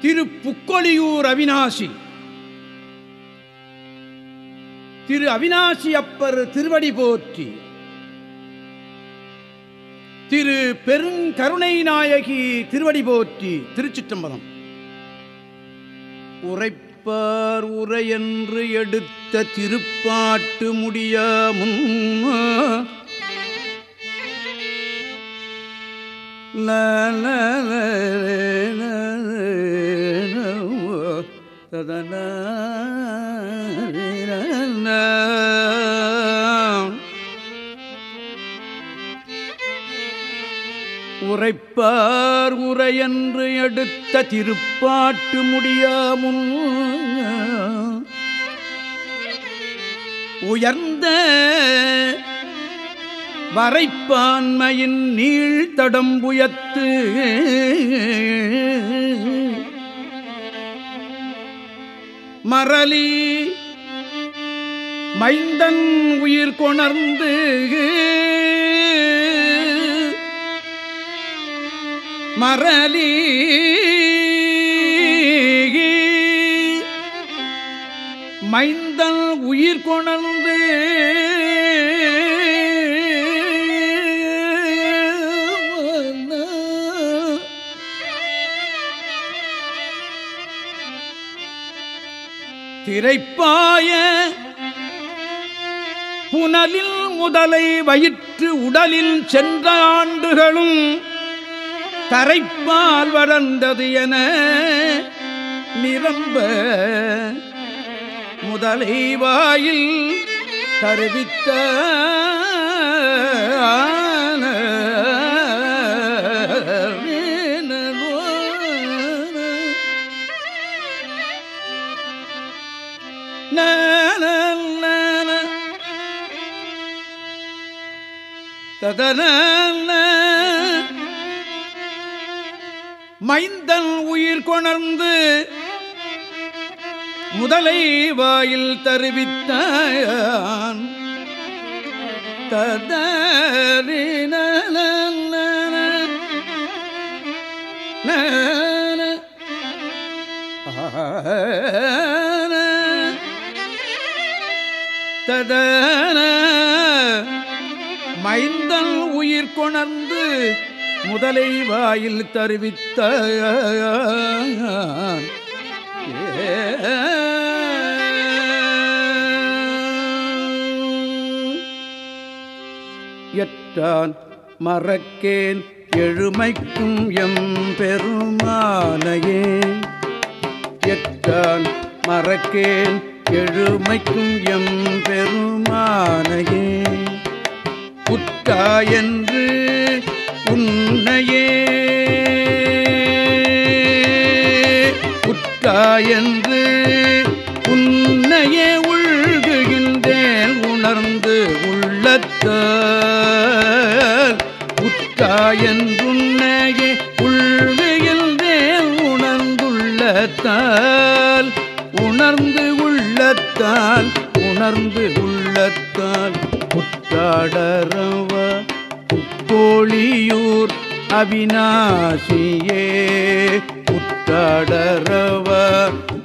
திரு புக்கொழியூர் அவினாசி. திரு அவினாசி அப்பர் திருவடி போற்றி. திரு பெருங்கருணை நாயகி திருவடி போற்றி. திருச்சிற்றம்பலம். உரைப்பார் உரையென்று எடுத்த திருப்பாட்டு ததன உரைப்பார் உரையன்று எடுத்த திருப்பாட்டு முடியாமுன் உயர்ந்த வரைப்பான்மையின் நீழ்தடம்புயத்து மரளி மைந்தன் உயிர் கொணர்ந்து மரளி மைந்தன் உயிர் கொணர்ந்து இறைப்பாய. புனலில் முதலை வயிற்று உடலில் சென்ற ஆண்டுகளும் தரைப்பால் வளர்ந்தது என நிரம்ப முதலை வாயில் தருவித்த ததன மைந்தன் உயிர் கொணர்ந்து முதலை வாயில் தருவித்தான் ததறின ததா கொணர்ந்து முதலை வாயில் தருவித்த எற்றான் மறக்கேன் எழுமைக்கும் எம் பெருமானையே. எற்றான் மறக்கேன் எழுமைக்கும் எம் பெருமானையே. புத்தாயன் உள்ளத்தால் உணர்ந்து உள்ளத்தால் புத்தாடரவ புக்கோழியூர் அவிநாசியே. புத்தாடரவ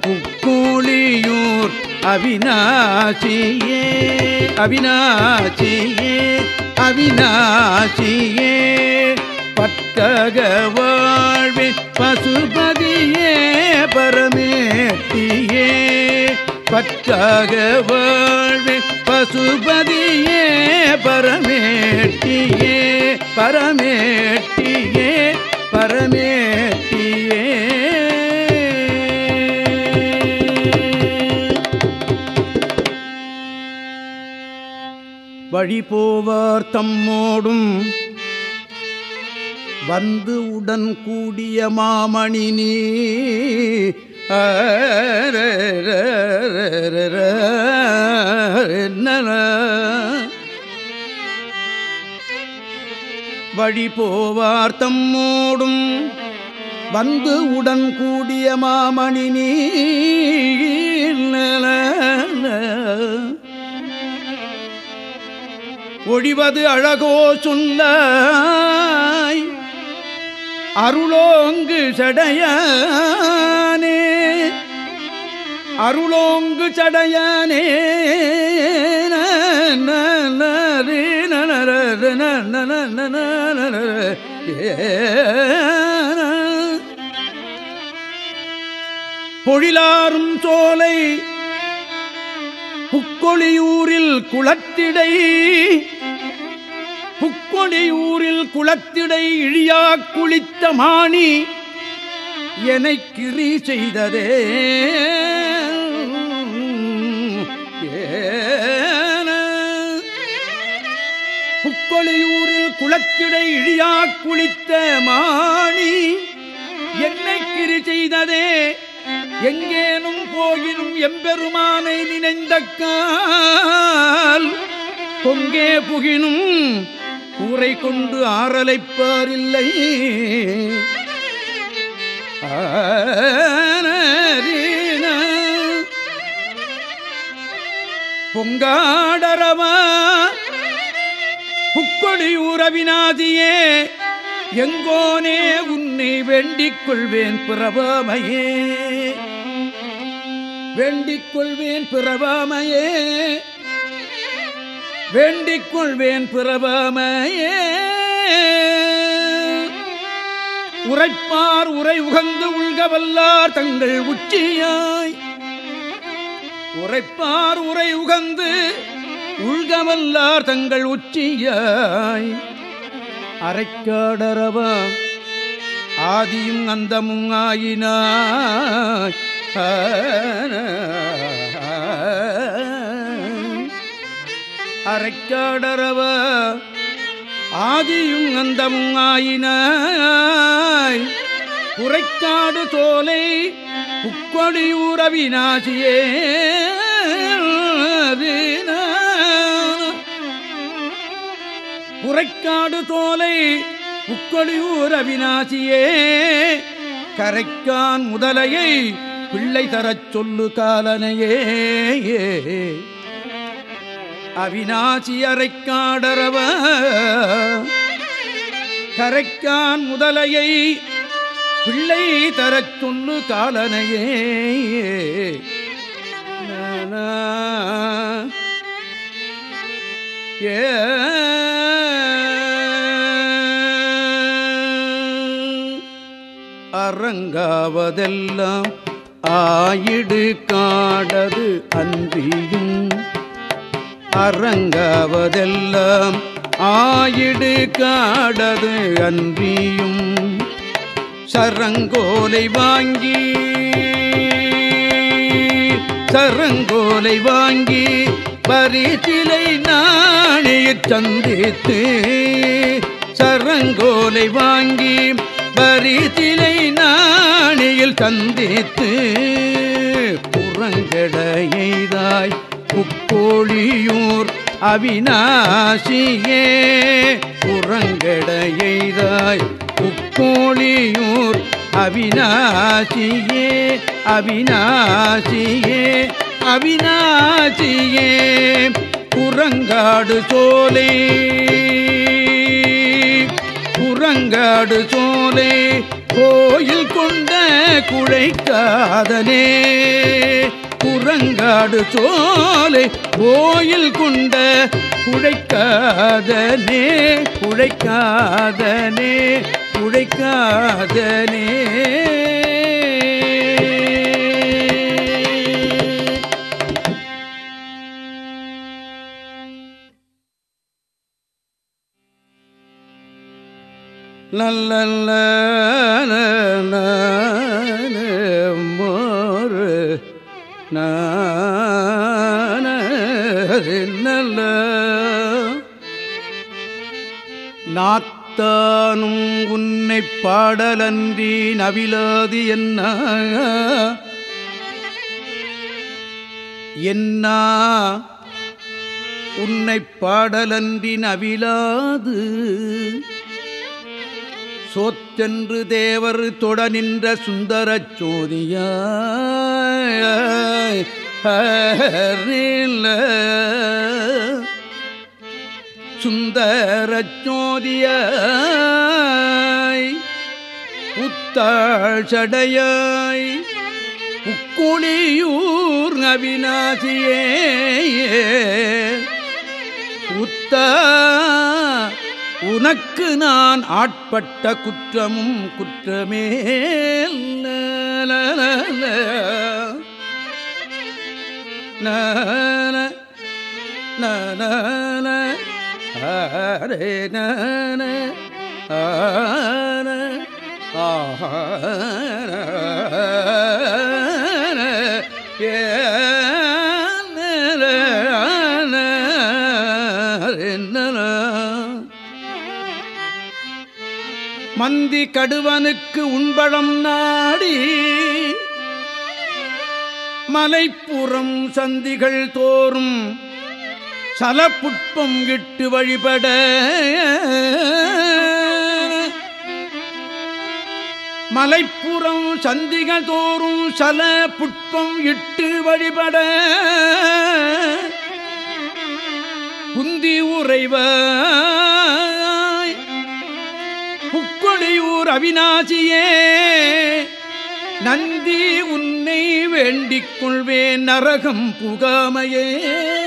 புக்கோழியூர் அவிநாசியே. அவிநாசியே அவிநாசியே. பத்தக வாழ்வின் பசுபதியே பர பற்றாக வாழ்வே பசுபதியே பரமேட்டியே பரமேட்டியே பரமேட்டியே. வழி போவார் தம்மோடும் வந்து உடன் கூடிய மாமணி நீ. வழி போவார் தம்மோடும். வந்து உடன் கூடிய மாமணி நீ. ஒழிவது அழகோ சொன்னாய் அருளோங்கு சடையானே. அருளோங்கு சடையானே. பொழிலாரும் சோலை புக்கொழியூரில் குளத்திடை புக்கொழியூரில் குளத்திடை இழியா குளித்த மாணி என கிரி செய்ததே. புக்கொழியூரில் குளத்திடை இழியா குளித்த மாணி என்னை கிரி செய்ததே. எங்கேனும் போயினும் எம்பெருமானை நினைந்த கால் பொங்கே புகினும் கூரை கொண்டு ஆறலைப்பாரில்லை. பொங்காடரவா புக்கொடி உறவினாதியே எங்கோனே உன்னை வேண்டிக் கொள்வேன் பிறவாமையே வேண்டிக் கொள்வேன் பிறவாமையே வேண்டிக் கொள்வேன் பிறவாமையே. உரைப்பார் உரை உகந்து உள்கவல்லார் தங்கள் உச்சியாய். உரைப்பார் உரை உகந்து உள்கவல்லார் தங்கள் உச்சியாய். அரைக்காடரவா ஆதியும் அந்தமும் ஆயினாய். அரைக்காடரவ ஆதியும் அந்தமும் ஆயினாய். குறைக்காடு தோலை புக்கொடியூரவிநாசியே குறைக்காடு தோலை புக்கொடியூர வினாசியே கரைக்கான் முதலையை பிள்ளை தரச் சொல்லு காலனையே. அவிநாசி அரைக்காடரவ. கரைக்கான் முதலையை பிள்ளை தரச் சொல்லு காலனையே ஏ. அரங்காவதெல்லாம் ஆயிடு காடது அன்றியும் அரங்காவதெல்லாம் ஆயிடு காடது அன்றியும். சரங்கோலை வாங்கி சரங்கோலை வாங்கி பரிசிலை நாணயச் சந்தித்து. சரங்கோலை வாங்கி பரிசிலை நாணியில் சந்தித்து. புறங்கடையதாய் புக்கோழியூர் அவிநாசியே புறங்கடையதாய் உக்கோழியூர் அவிநாசியே அவிநாசியே அவிநாசியே புறங்காடு சோலை. புறங்காடு சோலை கோயில் கொண்ட குழைக்காதனே புறங்காடு சோலை கோயில் குண்ட குழைக்காதனே குழைக்காதனே குழைக்காதனே நல்ல நாத்தானும் உன்னை பாடலன்றி நவிலாது என்ன? என்ன? உன்னை பாடலன்றி நவிலாது? சோத்தென்று தேவர் தொட நின்ற சுந்தரச் சோதியாய் சுந்தரச் சோதியாய் உத்தாள் சடையாய் அவிநாசியே உத்த உனக்கு நான் ஆட்பட்ட குற்றமும் குற்றமே நன நன நன மந்தி கடுவனுக்கு உண்பழம் நாடி மலைப்புறம் சந்திகள் தோறும் சலப்புட்பம் கிட்டு வழிபட. மலைப்புறம் சந்திகள் தோறும் சல புட்பம் இட்டு வழிபட. குந்தி உறைவாய். புக்கொழியூர் அவிநாசியே நந்தி உன்னை வேண்டிக் கொள்வேன் நரகம் புகாமையே.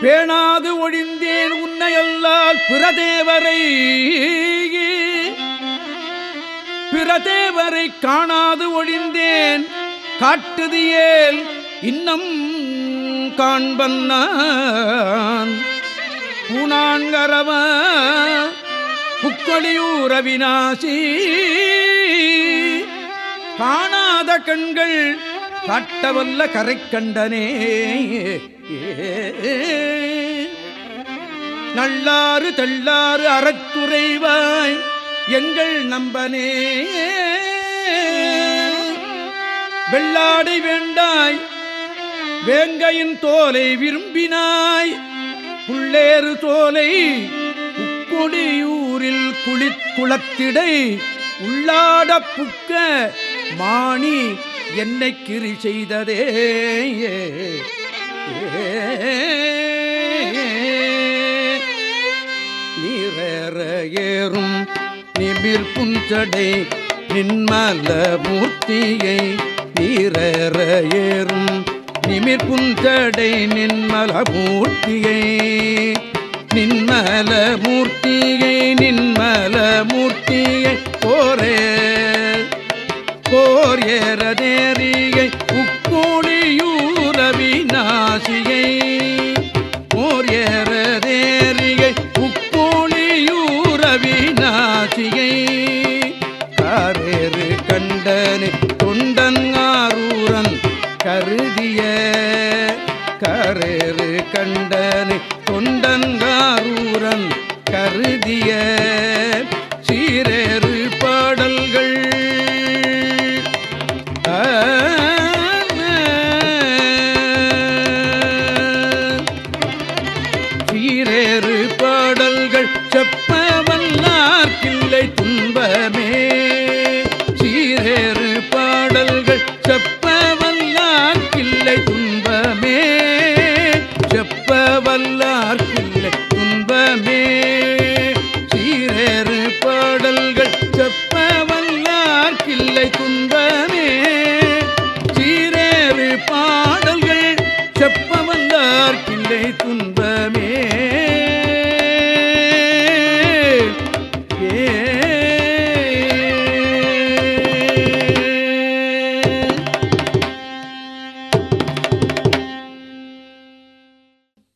பேணாது ஒழிந்தேன் உன்னையல்லால் பிரதேவரை பிரதேவரை காணாது ஒழிந்தேன். காட்டுது ஏல் இன்னம் காண்பன்னான். பூனான்கரவன் பூனான்கரவ புக்கொழியூர் அவிநாசி காணாத கண்கள் காட்டவல்ல கரை கண்டனே. நல்லாறு தள்ளாறு அறத்துறைவாய் எங்கள் நம்பனே. வெள்ளாடை வேண்டாய் வேங்கையின் தோலை விரும்பினாய். புள்ளேறு தோலை உக்கொடியூரில் குளிக்குளத்திடை உள்ளாட புக்க மாணி என்னை கிரி செய்ததே. நீரேற ஏறும் நிமிர் புஞ்சடை நின்மல மூர்த்தியை நீரற ஏறும் நிமிர் புஞ்சடை நின்மல மூர்த்தியை நின்மல மூர்த்தியை நின்மல மூர்த்தியை போரே போர் ஏறதேரியை